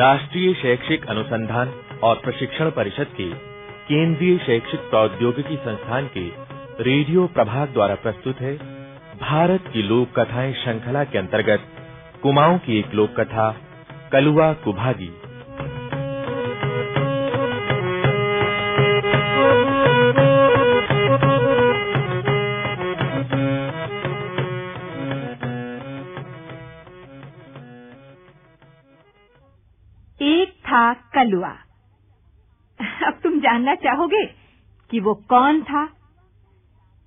राष्ट्रीय शैक्षिक अनुसंधान और प्रशिक्षण परिषद के केंद्रीय शैक्षिक प्रौद्योगिकी संस्थान के रेडियो प्रभाग द्वारा प्रस्तुत है भारत की लोक कथाएँ श्रृंखला के अंतर्गत कुमाऊं की एक लोक कथा कलुआ कुभागी। जानना चाहोगे कि वो कौन था?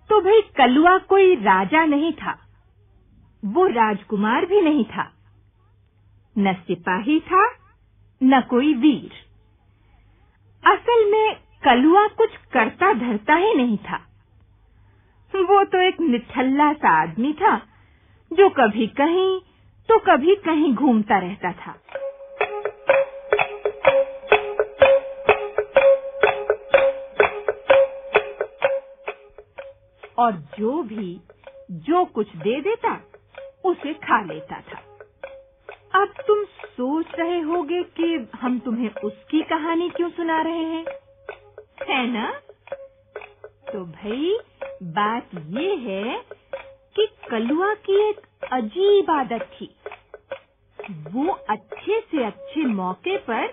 तो भाई कलुआ कोई राजा नहीं था। वो राजकुमार भी नहीं था। न सिपाही था, न कोई वीर। असल में कलुआ कुछ करता धरता ही नहीं था। वो तो एक निठल्ला सा आदमी था, जो कभी कहीं तो कभी कहीं घूमता रहता था। और जो भी, जो कुछ दे देता, उसे खा लेता था। अब तुम सोच रहे होगे कि हम तुम्हें उसकी कहानी क्यों सुना रहे हैं? है ना? तो भाई, बात ये है कि कलुआ की एक अजीब आदत थी। वो अच्छे से अच्छे मौके पर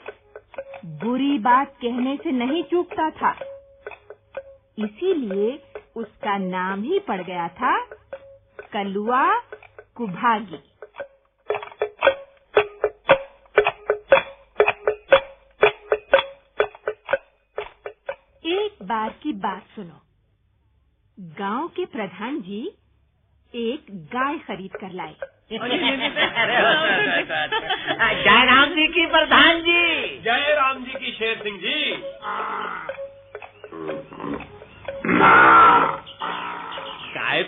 बुरी बात कहने से नहीं चूकता था। इसीलिए उसका नाम ही पड़ गया था कलुआ कुभागी एक बार की बात सुनो गाँव के प्रधान जी एक गाय खरीद कर लाए जय राम जी की प्रधान जी जय राम जी की शेर सिंह जी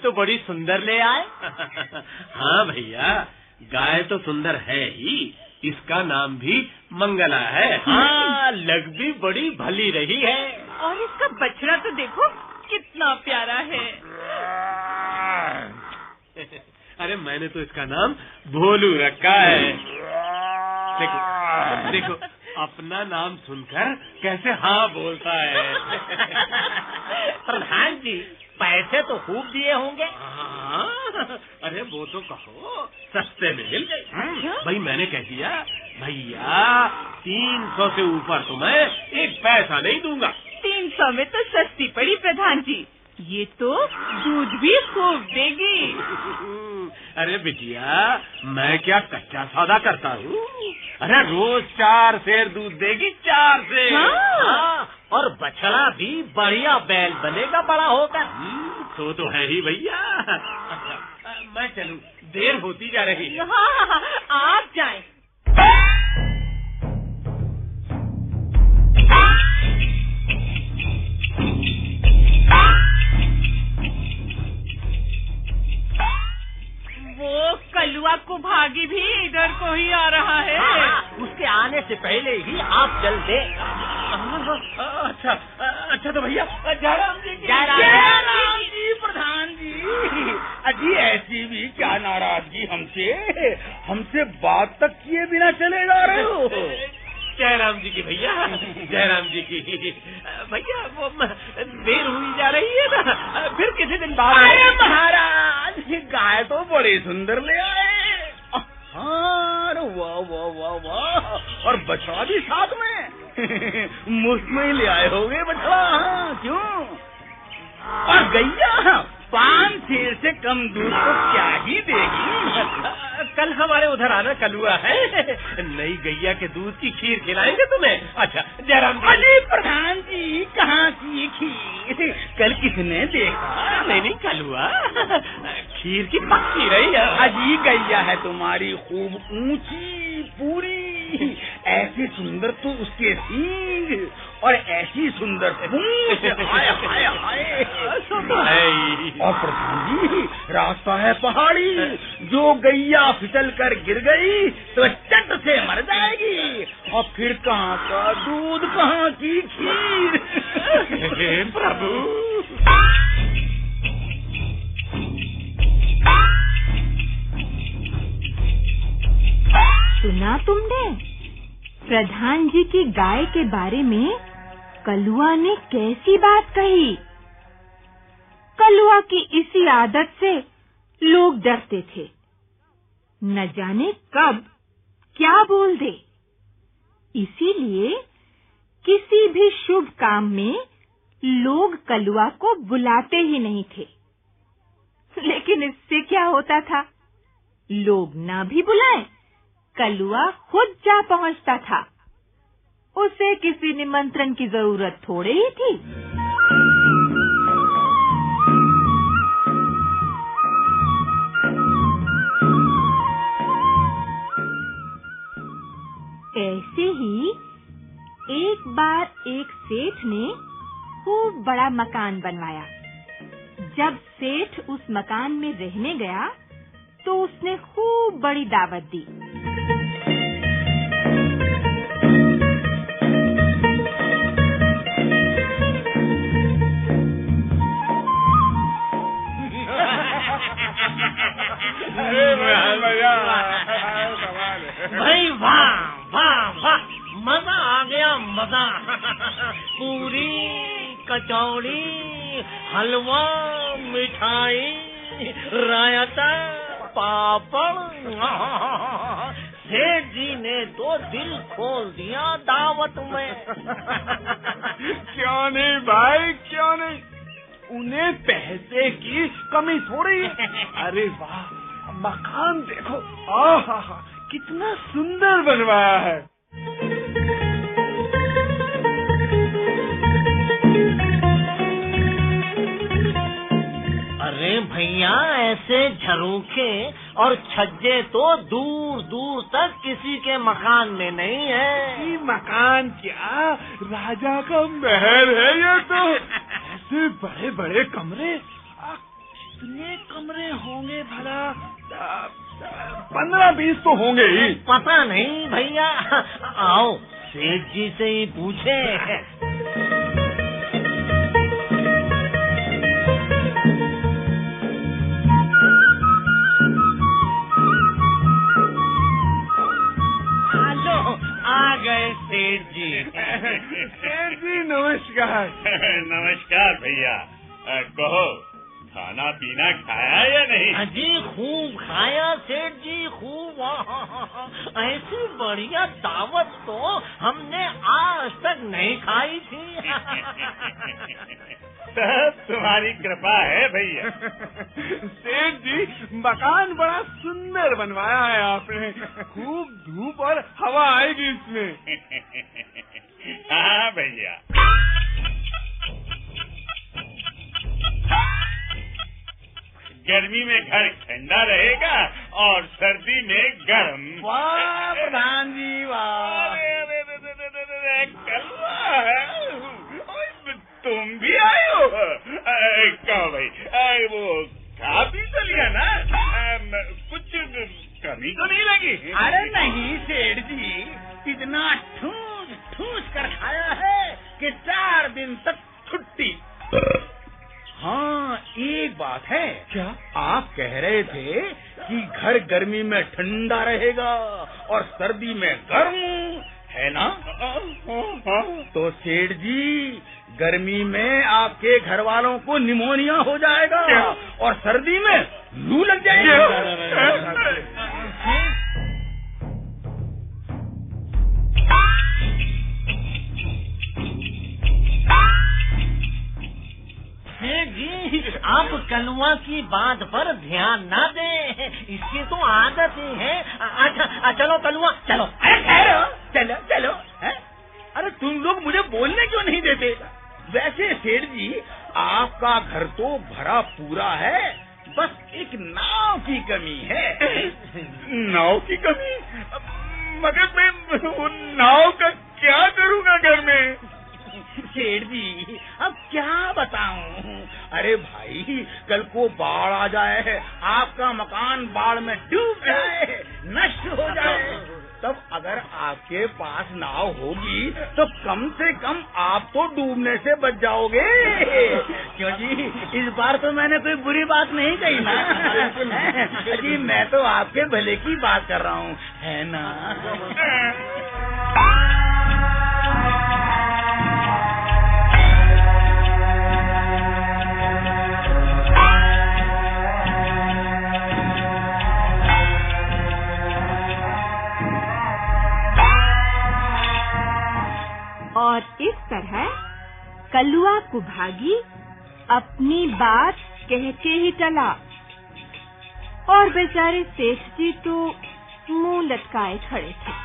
तो बड़ी सुंदर ले आए। हाँ भैया गाय तो सुंदर है ही इसका नाम भी मंगला है। हाँ लग भी बड़ी भली रही है। और इसका बछड़ा तो देखो कितना प्यारा है। अरे मैंने तो इसका नाम भोलू रखा है। देखो देखो अपना नाम सुनकर कैसे हाँ बोलता है? प्रधान जी पैसे तो खूब दिए होंगे। हाँ, अरे वो तो कहो सस्ते में मिल गई भाई मैंने कह दिया भैया तीन सौ से ऊपर तो मैं एक पैसा नहीं दूँगा। तीन सौ में तो सस्ती पड़ी प्रधान जी। ये तो दूध भी खूब देगी। अरे बिटिया मैं क्या कच्चा सौदा करता हूँ? अरे रोज चार शेर दूध देगी चार शेर हाँ, हाँ, और बछड़ा भी बढ़िया बैल बनेगा बड़ा होकर हम्म, तो तो है ही भैया। मैं चलूँ। देर होती जा रही है। हाँ, हाँ, हाँ, आप जाए। वो कलुआ को भागी भी इधर को ही आ रहा है हाँ, से पहले ही आप चल दे। अच्छा अच्छा तो भैया जयराम जी। जयराम जी। प्रधान जी। अजी ऐसी भी क्या नाराज़गी हमसे? हमसे बात तक किए बिना चले जा रहे हो। जयराम जी की भैया जयराम जी की। भैया वो देर हुई जा रही है ना? फिर किसी दिन बाद अरे महाराज ये गाय तो बड़े सुंदर ले आए। हाँ वाह वाह वाह वाह। और बछड़ा भी साथ में। मुफ़्त में ही ले आए होगे बछड़ा हाँ क्यों? और गैया पान शेर से कम दूध तो क्या ही देगी? कल हमारे उधर आना कलुआ है। नई गैया के दूध की खीर खिलाएँगे तुम्हें। अच्छा जयराम अरे प्रधान जी कहाँ की खीर? कल किसने देखा? नहीं नहीं कलुआ खीर की पक्की रही है। अजी गैया है तुम्हारी खूब ऊँची पूरी। ऐसी सुंदर तो उसके सींग और ऐसी सुंदर पूंछ। हाय हाय हाय। सो। और प्रधान जी रास्ता है पहाड़ी। जो गैया फिसल कर गिर गई तो चट से मर जाएगी। और फिर कहाँ का दूध कहाँ की खीर? प्रभु। सुना तुमने? प्रधान जी की गाय के बारे में कलुआ ने कैसी बात कही? कलुआ की इसी आदत से लोग डरते थे। न जाने कब, क्या बोल दे। इसीलिए किसी भी शुभ काम में लोग कलुआ को बुलाते ही नहीं थे। लेकिन इससे क्या होता था? लोग ना भी बुलाएँ। कलुआ खुद जा पहुँचता था। उसे किसी निमंत्रण की ज़रूरत थोड़ी ही थी। ऐसे ही एक बार एक सेठ ने खूब बड़ा मकान बनवाया। जब सेठ उस मकान में रहने गया तो उसने खूब बड़ी दावत दी। भाई, वाह वाह वाह। मज़ा आ गया, मज़ा। पूरी कचौड़ी, हलवा, मिठाई, रायता, पापड़। सेठ जी ने तो दिल खोल दिया दावत में। क्यों नहीं भाई, क्यों नहीं? उन्हें पैसे की कमी थोड़ी है। अरे वाह मकान देखो। आहा कितना सुंदर बनवाया है। अरे भैया ऐसे झरोखे और छज्जे तो दूर दूर तक किसी के मकान में नहीं है। ये मकान क्या? राजा का महल है ये तो। ऐसे बड़े बड़े कमरे? आ, कितने कमरे होंगे भला? पंद्रह बीस तो होंगे ही। पता नहीं भैया। आओ सेठ जी से ही पूछे। लो आ गए सेठ जी। नमस्कार। नमस्कार भैया। कहो खाना पीना खाया या नहीं? हाँ जी खूब खाया सेठ जी खूब। ऐसी बढ़िया दावत तो हमने आज तक नहीं खाई थी। सब तुम्हारी कृपा है भैया। सेठ जी मकान बड़ा सुंदर बनवाया है आपने। खूब धूप और हवा आएगी इसमें। हाँ भैया। गर्मी में घर ठंडा रहेगा और सर्दी में गर्म। वाह प्रधान जी वाह। तुम भी आए हो। कहो भाई? अरे, वो खा पी तो लिया ना कुछ कमी तो नहीं लगी? अरे नहीं सेठ जी इतना कह रहे थे कि घर गर्मी में ठंडा रहेगा और सर्दी में गर्म है ना? तो सेठ जी गर्मी में आपके घर वालों को निमोनिया हो जाएगा और सर्दी में लू लग जाएगी। आप की बात पर ध्यान ना दे। इसकी तो आदत ही है। अच्छा चलो कलुआ, चलो। अरे ठहरो चलो चलो, है? अरे, तुम लोग मुझे बोलने क्यों नहीं देते? वैसे, सेठ जी, आपका घर तो भरा पूरा है, बस एक नाव की कमी है। नाव की कमी? मगर मैं वो नाव का क्या करूँगा घर में? सेठ जी बताऊँ। अरे भाई कल को बाढ़ आ जाए आपका मकान बाढ़ में डूब जाए नष्ट हो जाए। तब अगर आपके पास नाव होगी तो कम से कम आप तो डूबने से बच जाओगे। क्यों जी इस बार तो मैंने कोई बुरी बात नहीं कही ना। जी मैं तो आपके भले की बात कर रहा हूँ है ना? और इस तरह कलुआ कुभागी अपनी बात कहते ही टला। और बेचारे सेठ जी तो मुँह लटकाए खड़े थे।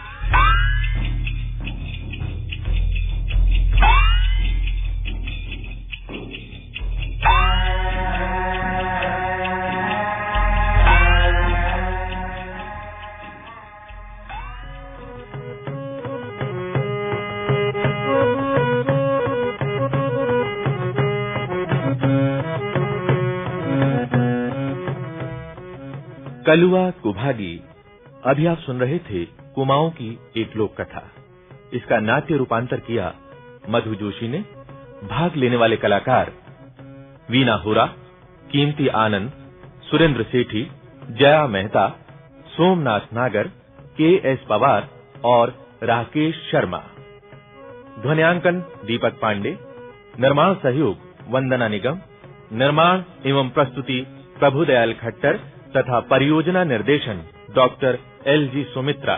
कलुआ कुभागी। अभी आप सुन रहे थे कुमाऊं की एक लोक कथा इसका नाट्य रूपांतर किया मधु जोशी ने। भाग लेने वाले कलाकार वीना हुरा, कीमती आनंद, सुरेंद्र सेठी, जया मेहता, सोमनाथ नागर, के एस पवार और राकेश शर्मा। ध्वनियांकन दीपक पांडे। निर्माण सहयोग वंदना निगम। निर्माण एवं प्रस्तुति प्रभुदयाल खट्टर। तथा परियोजना निर्देशन डॉक्टर एल जी सुमित्रा।